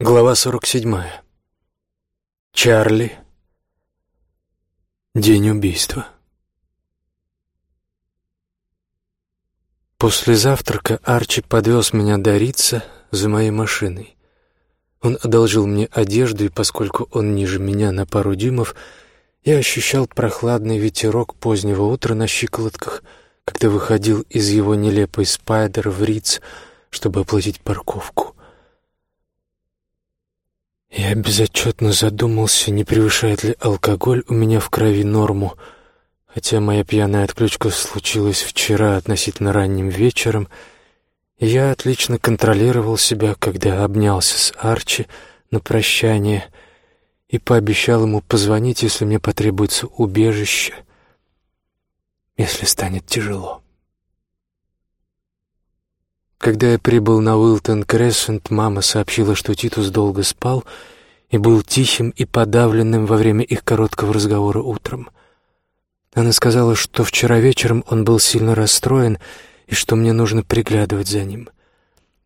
Глава 47. Чарли. День убийства. После завтрака Арчи подвез меня до Рица за моей машиной. Он одолжил мне одежду, и поскольку он ниже меня на пару дюймов, я ощущал прохладный ветерок позднего утра на щиколотках, когда выходил из его нелепой спайдер в Риц, чтобы оплатить парковку. Я безотчетно задумался, не превышает ли алкоголь у меня в крови норму, хотя моя пьяная отключка случилась вчера относительно ранним вечером, я отлично контролировал себя, когда обнялся с Арчи на прощание и пообещал ему позвонить, если мне потребуется убежище, если станет тяжело. Когда я прибыл на Уилтон Крессент, мама сообщила, что Титус долго спал и был тихим и подавленным во время их короткого разговора утром. Она сказала, что вчера вечером он был сильно расстроен и что мне нужно приглядывать за ним.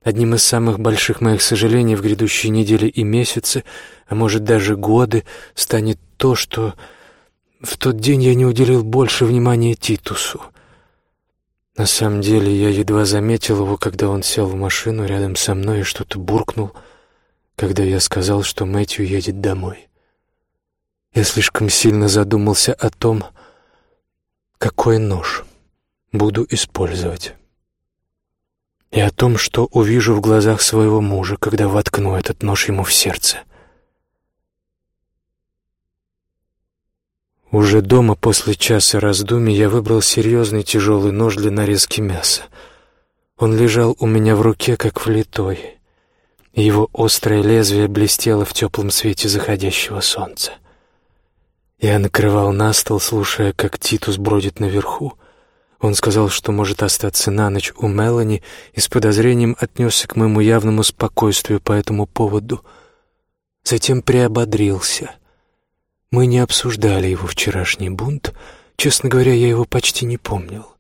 Одним из самых больших моих сожалений в грядущие недели и месяцы, а может даже годы, станет то, что в тот день я не уделил больше внимания Титусу. На самом деле я едва заметил его, когда он сел в машину рядом со мной и что-то буркнул, когда я сказал, что Мэтью едет домой. Я слишком сильно задумался о том, какой нож буду использовать, и о том, что увижу в глазах своего мужа, когда воткну этот нож ему в сердце. Уже дома после часа раздумий я выбрал серьезный тяжелый нож для нарезки мяса. Он лежал у меня в руке, как влитой, и его острое лезвие блестело в теплом свете заходящего солнца. Я накрывал на стол, слушая, как Титус бродит наверху. Он сказал, что может остаться на ночь у Мелани, и с подозрением отнесся к моему явному спокойствию по этому поводу. Затем приободрился — мы не обсуждали его вчерашний бунт. Честно говоря, я его почти не помнил.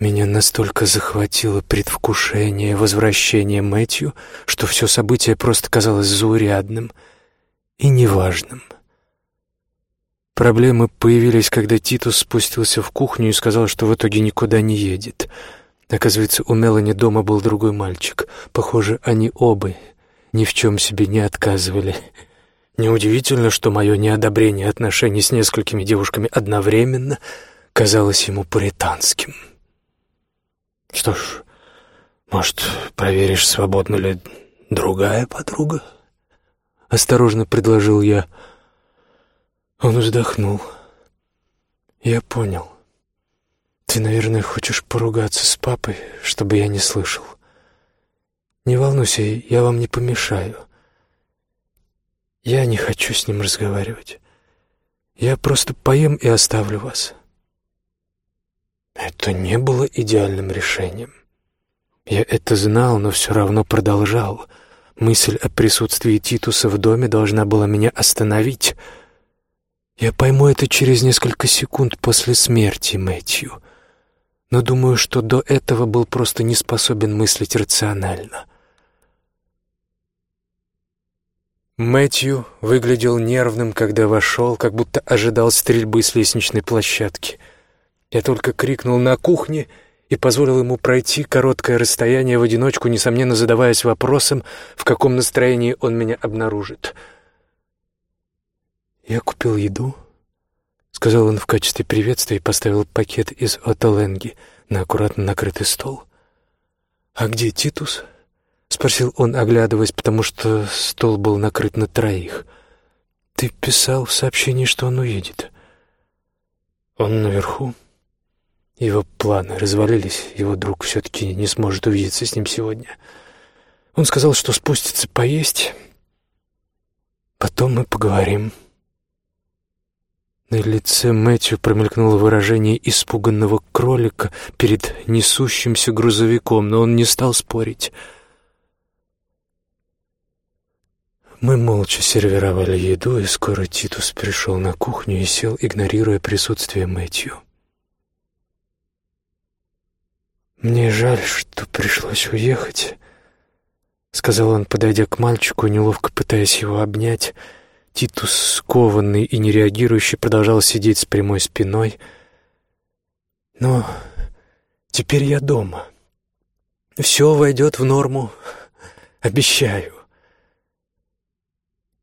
Меня настолько захватило предвкушение возвращения Мэтью, что все событие просто казалось заурядным и неважным. Проблемы появились, когда Титус спустился в кухню и сказал, что в итоге никуда не едет. Оказывается, у Мелани дома был другой мальчик. Похоже, они оба ни в чем себе не отказывали. Неудивительно, что мое неодобрение отношений с несколькими девушками одновременно казалось ему пуританским. «Что ж, может, проверишь, свободна ли другая подруга?» Осторожно предложил я. Он вздохнул. «Я понял. Ты, наверное, хочешь поругаться с папой, чтобы я не слышал. Не волнуйся, я вам не помешаю». Я не хочу с ним разговаривать. Я просто поем и оставлю вас. Это не было идеальным решением. Я это знал, но все равно продолжал. Мысль о присутствии Титуса в доме должна была меня остановить. Я пойму это через несколько секунд после смерти Мэтью, но думаю, что до этого был просто не способен мыслить рационально. Мэтью выглядел нервным, когда вошел, как будто ожидал стрельбы с лестничной площадки. Я только крикнул на кухне и позволил ему пройти короткое расстояние в одиночку, несомненно задаваясь вопросом, в каком настроении он меня обнаружит. «Я купил еду», — сказал он в качестве приветствия и поставил пакет из отоленги на аккуратно накрытый стол. «А где Титус?» — спросил он, оглядываясь, потому что стол был накрыт на троих. «Ты писал в сообщении, что он уедет». «Он наверху. Его планы развалились, его друг все-таки не сможет увидеться с ним сегодня. Он сказал, что спустится поесть. Потом мы поговорим». На лице Мэтью промелькнуло выражение испуганного кролика перед несущимся грузовиком, но он не стал спорить — Мы молча сервировали еду, и скоро Титус пришел на кухню и сел, игнорируя присутствие Мэтью. «Мне жаль, что пришлось уехать», — сказал он, подойдя к мальчику, неловко пытаясь его обнять. Титус, скованный и не реагирующий, продолжал сидеть с прямой спиной. «Но теперь я дома. Все войдет в норму, обещаю».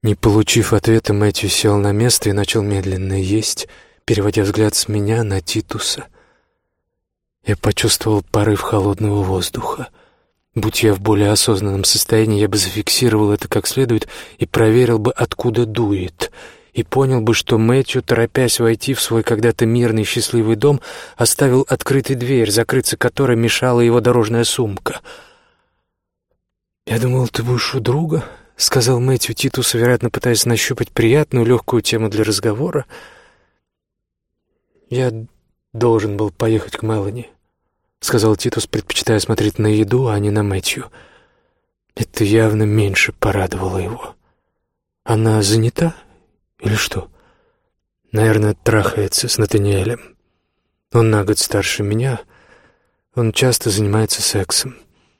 Не получив ответа, Мэтью сел на место и начал медленно есть, переводя взгляд с меня на Титуса. Я почувствовал порыв холодного воздуха. Будь я в более осознанном состоянии, я бы зафиксировал это как следует и проверил бы, откуда дует, и понял бы, что Мэтью, торопясь войти в свой когда-то мирный счастливый дом, оставил открытой дверь, закрыться которой мешала его дорожная сумка. «Я думал, ты будешь у друга?» — сказал Мэтью Титусу, вероятно, пытаясь нащупать приятную, легкую тему для разговора. «Я должен был поехать к Мелани», — сказал Титус, предпочитая смотреть на еду, а не на Мэтью. Это явно меньше порадовало его. «Она занята? Или что?» «Наверное, трахается с Натаниэлем. Он на год старше меня. Он часто занимается сексом.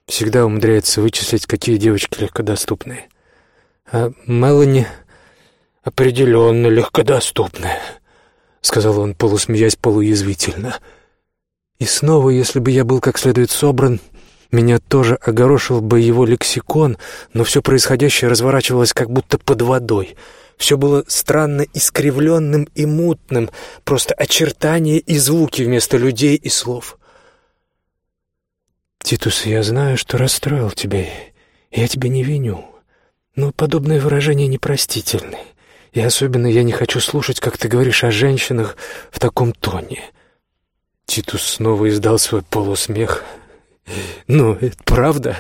Всегда умудряется вычислить, какие девочки легкодоступные». А Мелани определенно легкодоступная, сказал он, полусмеясь полуязвительно. И снова, если бы я был как следует собран, меня тоже огорошил бы его лексикон, но все происходящее разворачивалось как будто под водой. Все было странно искривленным и мутным, просто очертания и звуки вместо людей и слов. «Титус, я знаю, что расстроил тебя, я тебя не виню. Но подобные выражения непростительны. И особенно я не хочу слушать, как ты говоришь о женщинах в таком тоне. Титус снова издал свой полусмех. «Ну, это правда?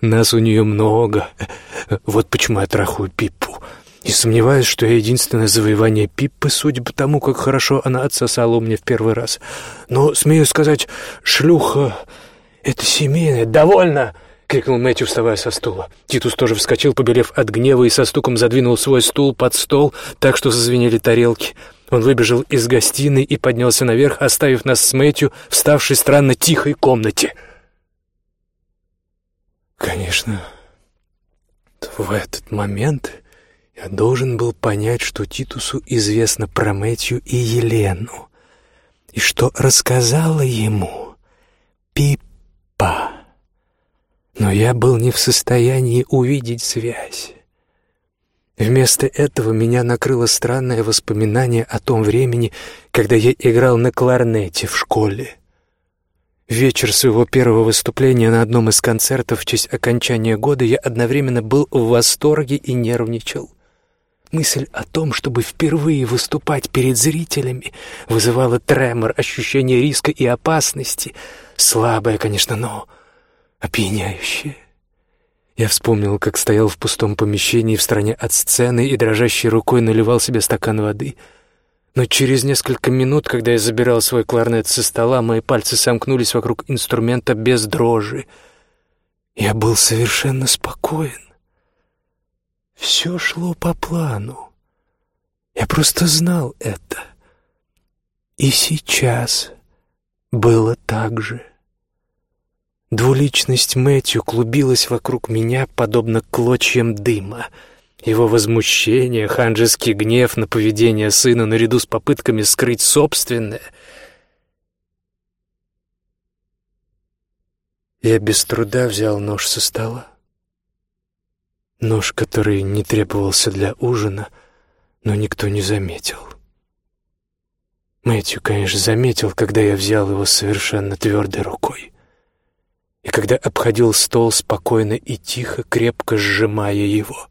Нас у нее много. Вот почему я трахаю Пиппу. И сомневаюсь, что я единственное завоевание Пиппы, судя по тому, как хорошо она отсосала у меня в первый раз. Но, смею сказать, шлюха — это семейное. Довольно!» — крикнул Мэтью, вставая со стула. Титус тоже вскочил, побелев от гнева, и со стуком задвинул свой стул под стол, так что зазвенели тарелки. Он выбежал из гостиной и поднялся наверх, оставив нас с Мэтью в ставшей странно тихой комнате. Конечно, в этот момент я должен был понять, что Титусу известно про Мэтью и Елену, и что рассказала ему Пиппа но я был не в состоянии увидеть связь. Вместо этого меня накрыло странное воспоминание о том времени, когда я играл на кларнете в школе. Вечер своего первого выступления на одном из концертов в честь окончания года я одновременно был в восторге и нервничал. Мысль о том, чтобы впервые выступать перед зрителями, вызывала тремор, ощущение риска и опасности. Слабое, конечно, но опьяняющее. Я вспомнил, как стоял в пустом помещении в стороне от сцены и дрожащей рукой наливал себе стакан воды. Но через несколько минут, когда я забирал свой кларнет со стола, мои пальцы сомкнулись вокруг инструмента без дрожи. Я был совершенно спокоен. Все шло по плану. Я просто знал это. И сейчас было так же. Двуличность Мэтью клубилась вокруг меня, подобно клочьям дыма. Его возмущение, ханжеский гнев на поведение сына наряду с попытками скрыть собственное. Я без труда взял нож со стола. Нож, который не требовался для ужина, но никто не заметил. Мэтью, конечно, заметил, когда я взял его совершенно твердой рукой и когда обходил стол спокойно и тихо, крепко сжимая его.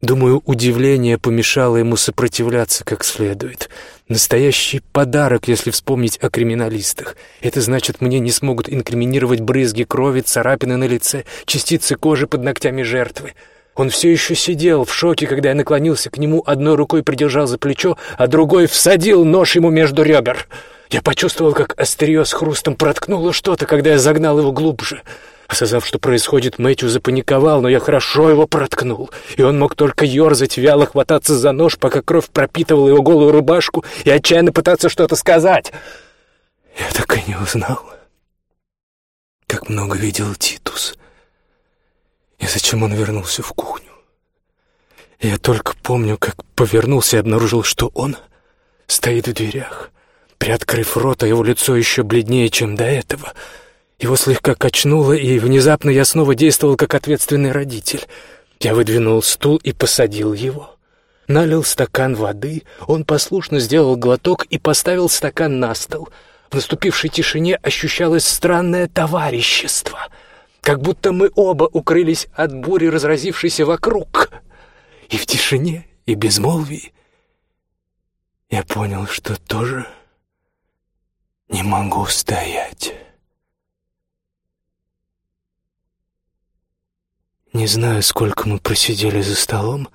Думаю, удивление помешало ему сопротивляться как следует. Настоящий подарок, если вспомнить о криминалистах. Это значит, мне не смогут инкриминировать брызги крови, царапины на лице, частицы кожи под ногтями жертвы. Он все еще сидел в шоке, когда я наклонился к нему, одной рукой придержал за плечо, а другой всадил нож ему между ребер. Я почувствовал, как острие с хрустом проткнуло что-то, когда я загнал его глубже. Осознав, что происходит, Мэтью запаниковал, но я хорошо его проткнул, и он мог только ерзать, вяло хвататься за нож, пока кровь пропитывала его голую рубашку, и отчаянно пытаться что-то сказать. Я так и не узнал, как много видел Титус зачем он вернулся в кухню. Я только помню, как повернулся и обнаружил, что он стоит в дверях. Приоткрыв рот, а его лицо еще бледнее, чем до этого. Его слегка качнуло, и внезапно я снова действовал как ответственный родитель. Я выдвинул стул и посадил его. Налил стакан воды, он послушно сделал глоток и поставил стакан на стол. В наступившей тишине ощущалось странное товарищество, как будто мы оба укрылись от бури, разразившейся вокруг. И в тишине, и безмолвии я понял, что тоже не могу стоять. Не знаю, сколько мы просидели за столом,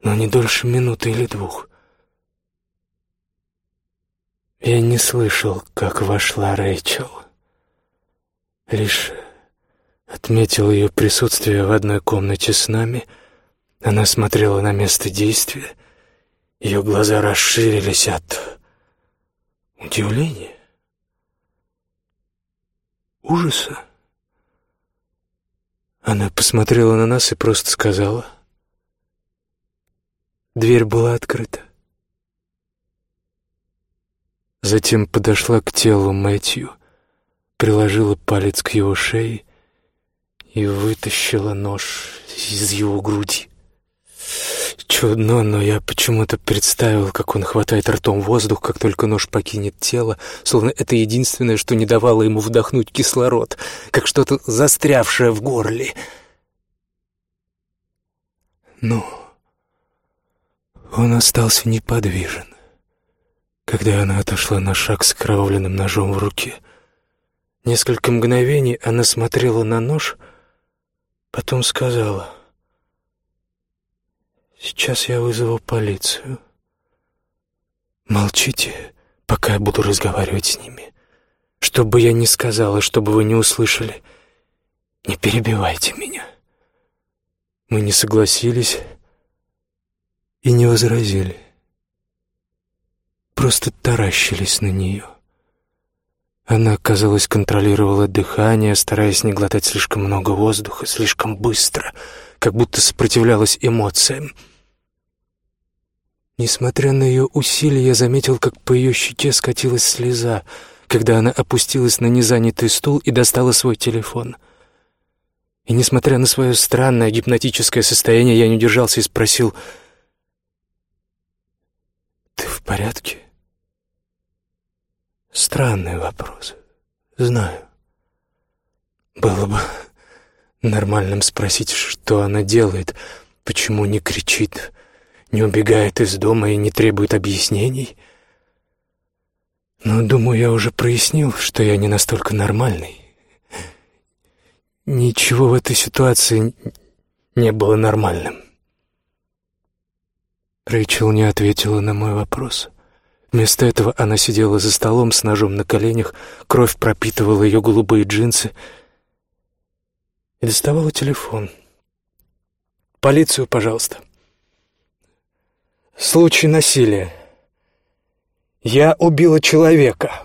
но не дольше минуты или двух. Я не слышал, как вошла Рэйчел. Лишь отметил ее присутствие в одной комнате с нами. Она смотрела на место действия. Ее глаза расширились от удивления, ужаса. Она посмотрела на нас и просто сказала. Дверь была открыта. Затем подошла к телу Мэтью, приложила палец к его шее и вытащила нож из его груди. Чудно, но я почему-то представил, как он хватает ртом воздух, как только нож покинет тело, словно это единственное, что не давало ему вдохнуть кислород, как что-то застрявшее в горле. Но он остался неподвижен, когда она отошла на шаг с кровавленным ножом в руке. Несколько мгновений она смотрела на нож, потом сказала — Сейчас я вызову полицию. Молчите, пока я буду разговаривать с ними. Что бы я ни сказала, чтобы вы не услышали, не перебивайте меня. Мы не согласились и не возразили. Просто таращились на нее. Она, казалось, контролировала дыхание, стараясь не глотать слишком много воздуха, слишком быстро — как будто сопротивлялась эмоциям. Несмотря на ее усилия, я заметил, как по ее щеке скатилась слеза, когда она опустилась на незанятый стул и достала свой телефон. И несмотря на свое странное гипнотическое состояние, я не удержался и спросил, «Ты в порядке?» Странный вопрос, знаю. Было бы Нормальным спросить, что она делает, почему не кричит, не убегает из дома и не требует объяснений. Но, думаю, я уже прояснил, что я не настолько нормальный. Ничего в этой ситуации не было нормальным. Рэйчел не ответила на мой вопрос. Вместо этого она сидела за столом с ножом на коленях, кровь пропитывала ее голубые джинсы — и доставала телефон. «Полицию, пожалуйста. Случай насилия. Я убила человека».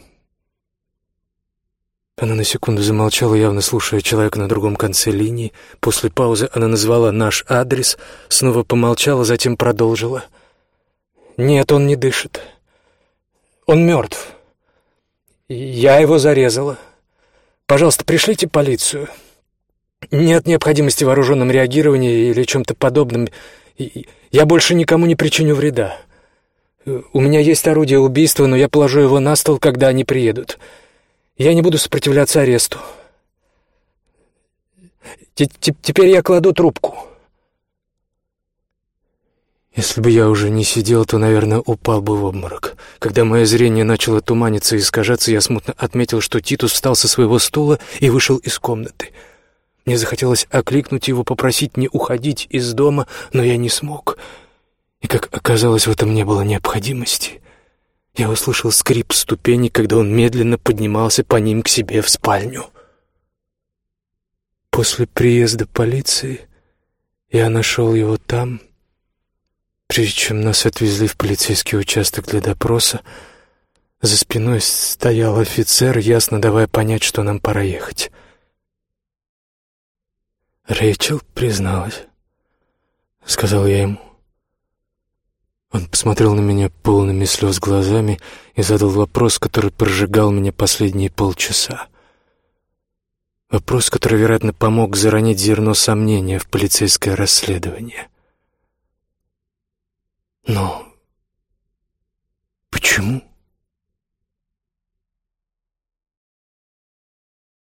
Она на секунду замолчала, явно слушая человека на другом конце линии. После паузы она назвала наш адрес, снова помолчала, затем продолжила. «Нет, он не дышит. Он мертв. Я его зарезала. Пожалуйста, пришлите полицию». Нет необходимости в вооруженном реагировании или чем-то подобном. Я больше никому не причиню вреда. У меня есть орудие убийства, но я положу его на стол, когда они приедут. Я не буду сопротивляться аресту. Теперь я кладу трубку. Если бы я уже не сидел, то, наверное, упал бы в обморок. Когда мое зрение начало туманиться и искажаться, я смутно отметил, что Титус встал со своего стула и вышел из комнаты — мне захотелось окликнуть его, попросить не уходить из дома, но я не смог. И, как оказалось, в этом не было необходимости. Я услышал скрип ступеней, когда он медленно поднимался по ним к себе в спальню. После приезда полиции я нашел его там, прежде чем нас отвезли в полицейский участок для допроса. За спиной стоял офицер, ясно давая понять, что нам пора ехать. «Рэйчел призналась», — сказал я ему. Он посмотрел на меня полными слез глазами и задал вопрос, который прожигал меня последние полчаса. Вопрос, который, вероятно, помог заронить зерно сомнения в полицейское расследование. «Но почему?»